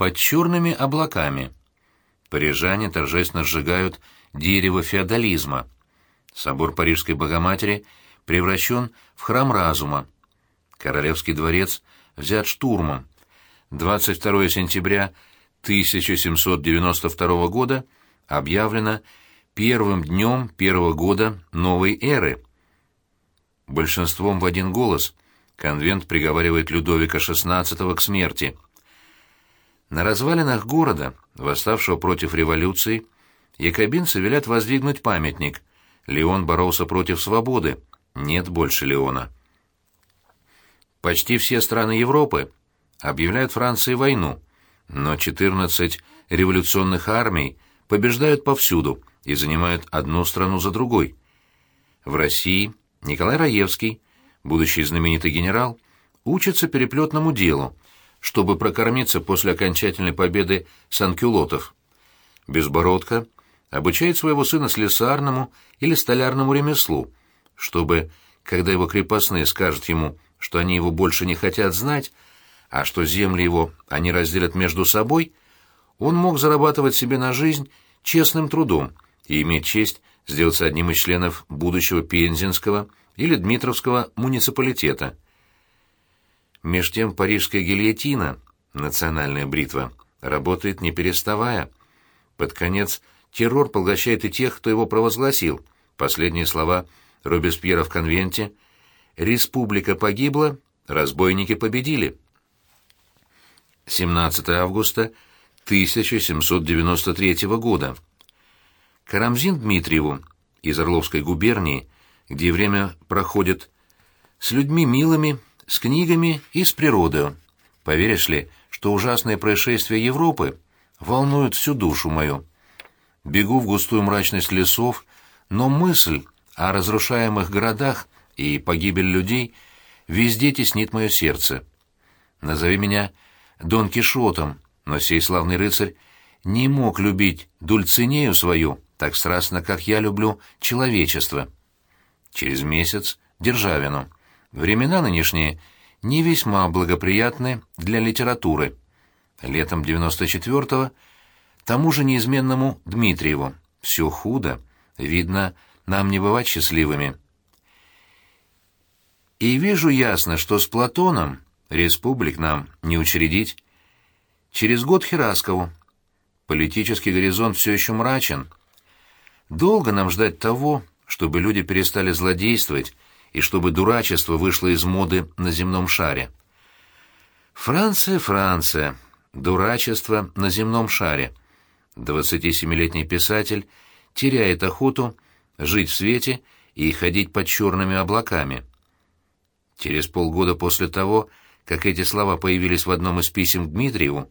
под черными облаками. Парижане торжественно сжигают дерево феодализма. Собор Парижской Богоматери превращен в храм разума. Королевский дворец взят штурмом. 22 сентября 1792 года объявлено первым днем первого года новой эры. Большинством в один голос конвент приговаривает Людовика XVI к смерти. На развалинах города, восставшего против революции, якобинцы велят воздвигнуть памятник. Леон боролся против свободы. Нет больше Леона. Почти все страны Европы объявляют Франции войну, но 14 революционных армий побеждают повсюду и занимают одну страну за другой. В России Николай Раевский, будущий знаменитый генерал, учится переплетному делу, чтобы прокормиться после окончательной победы санкюлотов. Безбородко обучает своего сына слесарному или столярному ремеслу, чтобы, когда его крепостные скажут ему, что они его больше не хотят знать, а что земли его они разделят между собой, он мог зарабатывать себе на жизнь честным трудом и иметь честь сделаться одним из членов будущего Пензенского или Дмитровского муниципалитета. Меж тем парижская гильотина, национальная бритва, работает не переставая. Под конец террор поглощает и тех, кто его провозгласил. Последние слова Робеспьера в конвенте «Республика погибла, разбойники победили». 17 августа 1793 года. Карамзин Дмитриеву из Орловской губернии, где время проходит с людьми милыми, с книгами и с природой. Поверишь ли, что ужасные происшествия Европы волнуют всю душу мою? Бегу в густую мрачность лесов, но мысль о разрушаемых городах и погибель людей везде теснит мое сердце. Назови меня Дон Кишотом, но сей славный рыцарь не мог любить Дульцинею свою, так страстно, как я люблю человечество. Через месяц Державину. Времена нынешние не весьма благоприятны для литературы. Летом 94-го тому же неизменному Дмитриеву. Все худо. Видно, нам не бывать счастливыми. И вижу ясно, что с Платоном республик нам не учредить. Через год Хераскову. Политический горизонт все еще мрачен — Долго нам ждать того, чтобы люди перестали злодействовать и чтобы дурачество вышло из моды на земном шаре. Франция, Франция, дурачество на земном шаре. 27-летний писатель теряет охоту жить в свете и ходить под черными облаками. Через полгода после того, как эти слова появились в одном из писем к Дмитриеву,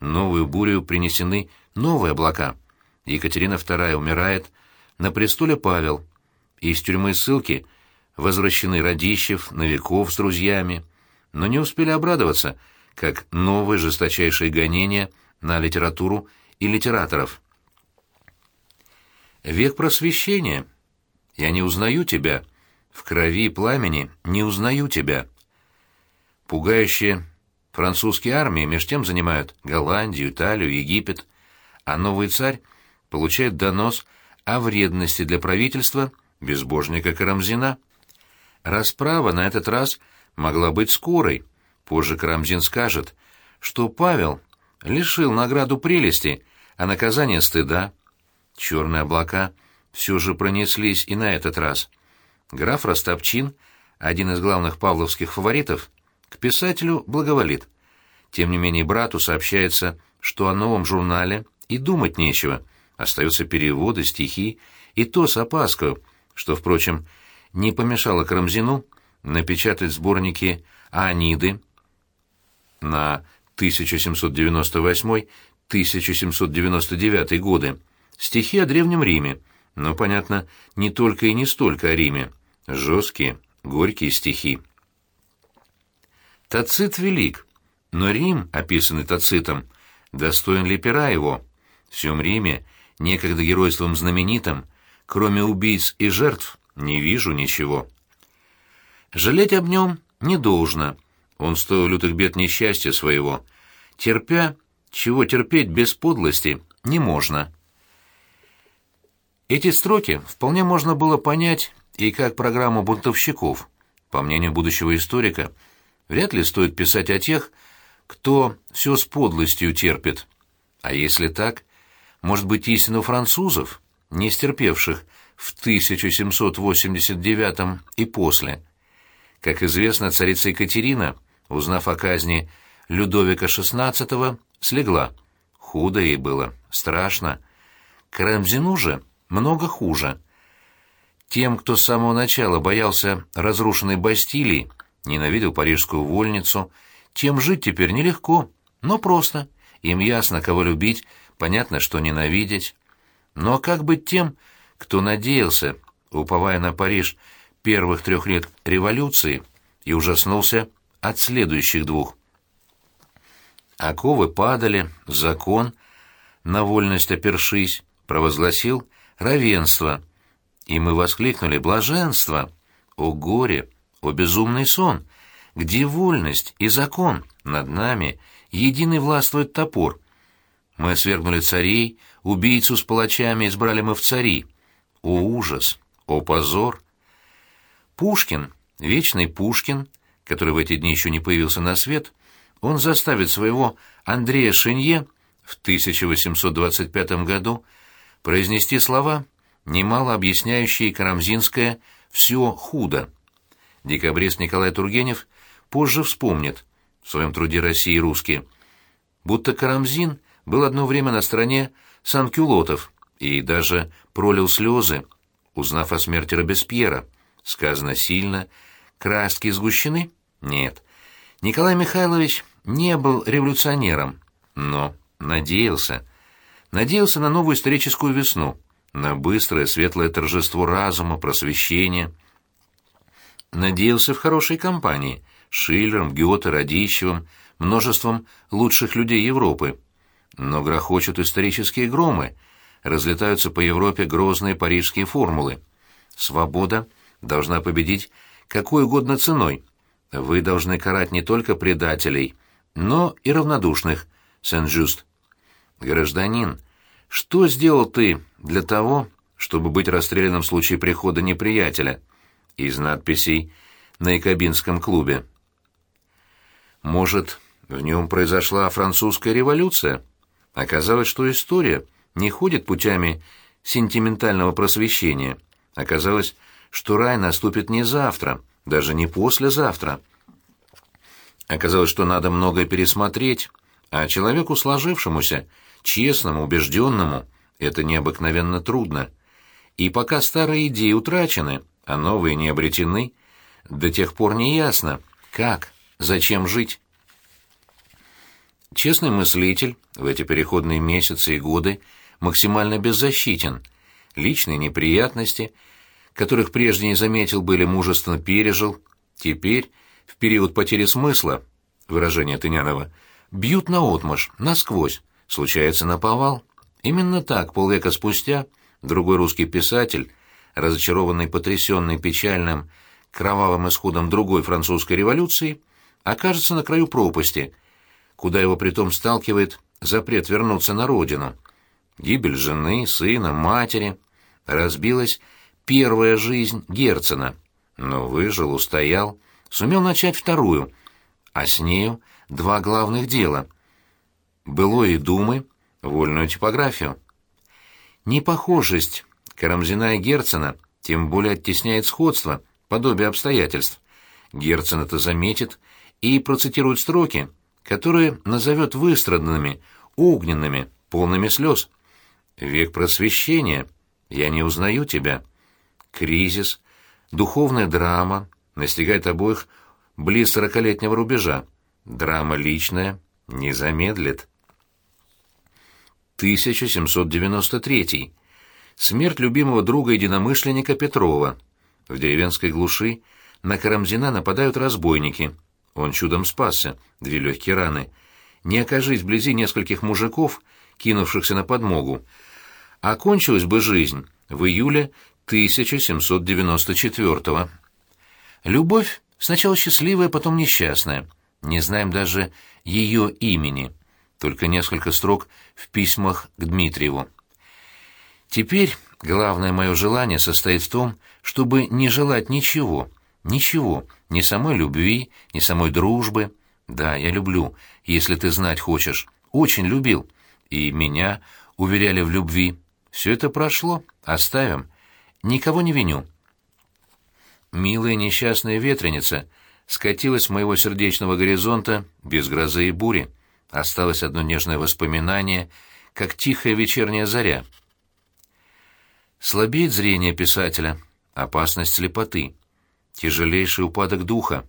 новую бурю принесены новые облака. Екатерина II умирает, на престоле Павел. Из тюрьмы ссылки возвращены Радищев, Новиков с друзьями, но не успели обрадоваться, как новые жесточайшие гонения на литературу и литераторов. Век просвещения. Я не узнаю тебя. В крови и пламени не узнаю тебя. Пугающие французские армии меж тем занимают Голландию, Италию, Египет, а новый царь получает донос о вредности для правительства безбожника Карамзина. Расправа на этот раз могла быть скорой. Позже Карамзин скажет, что Павел лишил награду прелести, а наказание стыда. Черные облака все же пронеслись и на этот раз. Граф Ростопчин, один из главных павловских фаворитов, к писателю благоволит. Тем не менее брату сообщается, что о новом журнале и думать нечего — Остаются переводы, стихи, и то с опаской, что, впрочем, не помешало Карамзину напечатать сборники «Аниды» на 1798-1799 годы, стихи о Древнем Риме, но, понятно, не только и не столько о Риме, жесткие, горькие стихи. Тацит велик, но Рим, описанный Тацитом, достоин ли пера его? В всем Риме некогда геройством знаменитым, кроме убийц и жертв, не вижу ничего. Жалеть об нем не должно. Он стоил лютых бед несчастья своего. Терпя, чего терпеть без подлости не можно. Эти строки вполне можно было понять и как программу бунтовщиков. По мнению будущего историка, вряд ли стоит писать о тех, кто все с подлостью терпит. А если так, может быть, истину французов, не стерпевших в 1789 и после. Как известно, царица Екатерина, узнав о казни Людовика XVI, слегла. Худо ей было, страшно. Карамзину же много хуже. Тем, кто с самого начала боялся разрушенной Бастилии, ненавидел парижскую вольницу, тем жить теперь нелегко, но просто. Им ясно, кого любить, понятно, что ненавидеть. Но как быть тем, кто надеялся, уповая на Париж первых трех лет революции, и ужаснулся от следующих двух? Оковы падали, закон, на вольность опершись, провозгласил равенство. И мы воскликнули «Блаженство!» О горе! О безумный сон! Где вольность и закон? Над нами единый властвует топор. Мы свергнули царей, убийцу с палачами избрали мы в цари. О ужас! О позор! Пушкин, вечный Пушкин, который в эти дни еще не появился на свет, он заставит своего Андрея Шинье в 1825 году произнести слова, немало объясняющие Карамзинское «все худо». Декабрист Николай Тургенев позже вспомнит в своем труде «России и русские», будто Карамзин был одно время на стороне санкюлотов и даже пролил слезы, узнав о смерти Робеспьера. Сказано сильно. Краски сгущены? Нет. Николай Михайлович не был революционером, но надеялся. Надеялся на новую историческую весну, на быстрое светлое торжество разума, просвещения. Надеялся в хорошей компании — Шиллером, Гёте, Радищевым, множеством лучших людей Европы. Но грохочут исторические громы, разлетаются по Европе грозные парижские формулы. Свобода должна победить какой угодно ценой. Вы должны карать не только предателей, но и равнодушных, Сен-Жюст. Гражданин, что сделал ты для того, чтобы быть расстрелянным в случае прихода неприятеля? Из надписей на Якобинском клубе. Может, в нем произошла французская революция? Оказалось, что история не ходит путями сентиментального просвещения. Оказалось, что рай наступит не завтра, даже не послезавтра. Оказалось, что надо многое пересмотреть, а человеку сложившемуся — честному, убежденному, это необыкновенно трудно. И пока старые идеи утрачены, а новые не обретены, до тех пор не ясно, как, зачем жить. Честный мыслитель в эти переходные месяцы и годы максимально беззащитен. Личные неприятности, которых прежде не заметил бы или мужественно пережил, теперь, в период потери смысла, выражение Тынянова, бьют наотмашь, насквозь, случается наповал. Именно так полвека спустя другой русский писатель, разочарованный, потрясенный печальным, кровавым исходом другой французской революции, окажется на краю пропасти, куда его притом сталкивает запрет вернуться на родину. Гибель жены, сына, матери. Разбилась первая жизнь Герцена, но выжил, устоял, сумел начать вторую, а с нею два главных дела — былой думы, вольную типографию. Непохожесть Карамзина и Герцена тем более оттесняет сходство, подобие обстоятельств. Герцен это заметит и процитирует строки, которые назовет выстраданными, огненными, полными слез. «Век просвещения. Я не узнаю тебя. Кризис. Духовная драма. Настигает обоих близ сорокалетнего рубежа. Драма личная. Не замедлит». 1793. Смерть любимого друга-единомышленника Петрова. В деревенской глуши на Карамзина нападают разбойники. Он чудом спасся, две легкие раны. Не окажись вблизи нескольких мужиков, кинувшихся на подмогу. Окончилась бы жизнь в июле 1794 -го. Любовь сначала счастливая, потом несчастная. Не знаем даже ее имени. только несколько строк в письмах к Дмитриеву. Теперь главное мое желание состоит в том, чтобы не желать ничего, ничего, ни самой любви, ни самой дружбы. Да, я люблю, если ты знать хочешь, очень любил. И меня уверяли в любви. Все это прошло, оставим. Никого не виню. Милая несчастная ветреница скатилась с моего сердечного горизонта без грозы и бури. Осталось одно нежное воспоминание, как тихая вечерняя заря. Слабеет зрение писателя, опасность слепоты, тяжелейший упадок духа.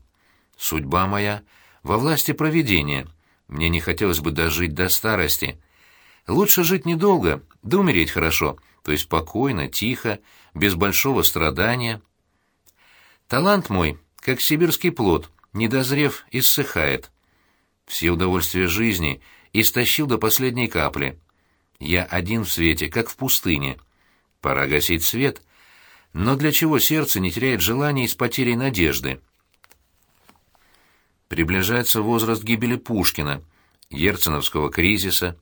Судьба моя во власти провидения. Мне не хотелось бы дожить до старости. Лучше жить недолго, да умереть хорошо, то есть спокойно, тихо, без большого страдания. Талант мой, как сибирский плод, недозрев, иссыхает все удовольствия жизни истощил до последней капли. Я один в свете, как в пустыне. Пора гасить свет. Но для чего сердце не теряет желания с потерей надежды? Приближается возраст гибели Пушкина, Герценовского кризиса.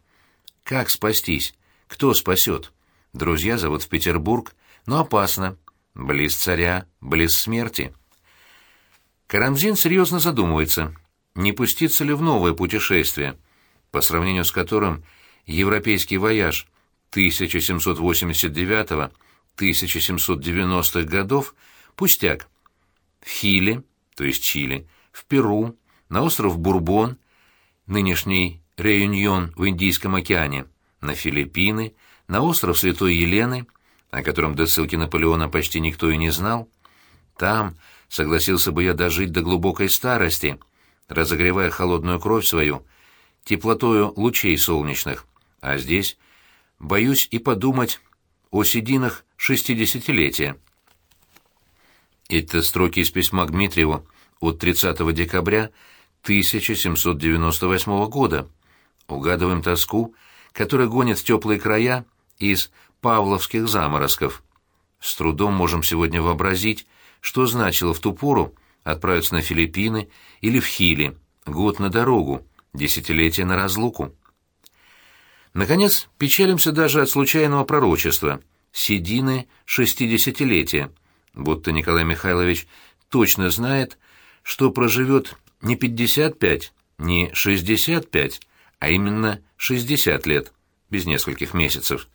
Как спастись? Кто спасет? Друзья зовут в Петербург, но опасно. Близ царя, близ смерти. Карамзин серьезно задумывается — не пуститься ли в новое путешествие, по сравнению с которым европейский вояж 1789-1790-х годов пустяк. В Хиле, то есть Чили, в Перу, на остров Бурбон, нынешний Реюньон в Индийском океане, на Филиппины, на остров Святой Елены, о котором до ссылки Наполеона почти никто и не знал. Там согласился бы я дожить до глубокой старости — разогревая холодную кровь свою теплотою лучей солнечных, а здесь боюсь и подумать о сединах шестидесятилетия. Это строки из письма к Дмитриеву от 30 декабря 1798 года. Угадываем тоску, которая гонит в теплые края из павловских заморозков. С трудом можем сегодня вообразить, что значило в ту пору отправиться на Филиппины или в Хили, год на дорогу, десятилетие на разлуку. Наконец, печалимся даже от случайного пророчества, седины шестидесятилетия, будто Николай Михайлович точно знает, что проживет не пятьдесят пять, не шестьдесят пять, а именно шестьдесят лет, без нескольких месяцев.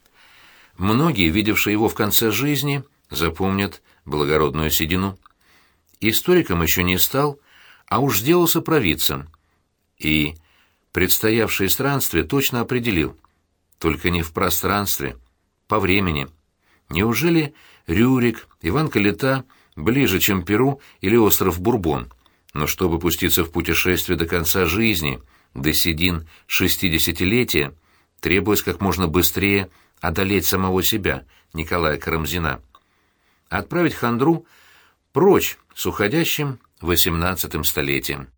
Многие, видевшие его в конце жизни, запомнят благородную седину. Историком еще не стал, а уж сделался провидцем. И предстоявшее странствие точно определил. Только не в пространстве, по времени. Неужели Рюрик, Иван Калита ближе, чем Перу или остров Бурбон? Но чтобы пуститься в путешествие до конца жизни, до седин шестидесятилетия, требуясь как можно быстрее одолеть самого себя, Николая Карамзина. Отправить хандру прочь с уходящим восемнадцатым столетием.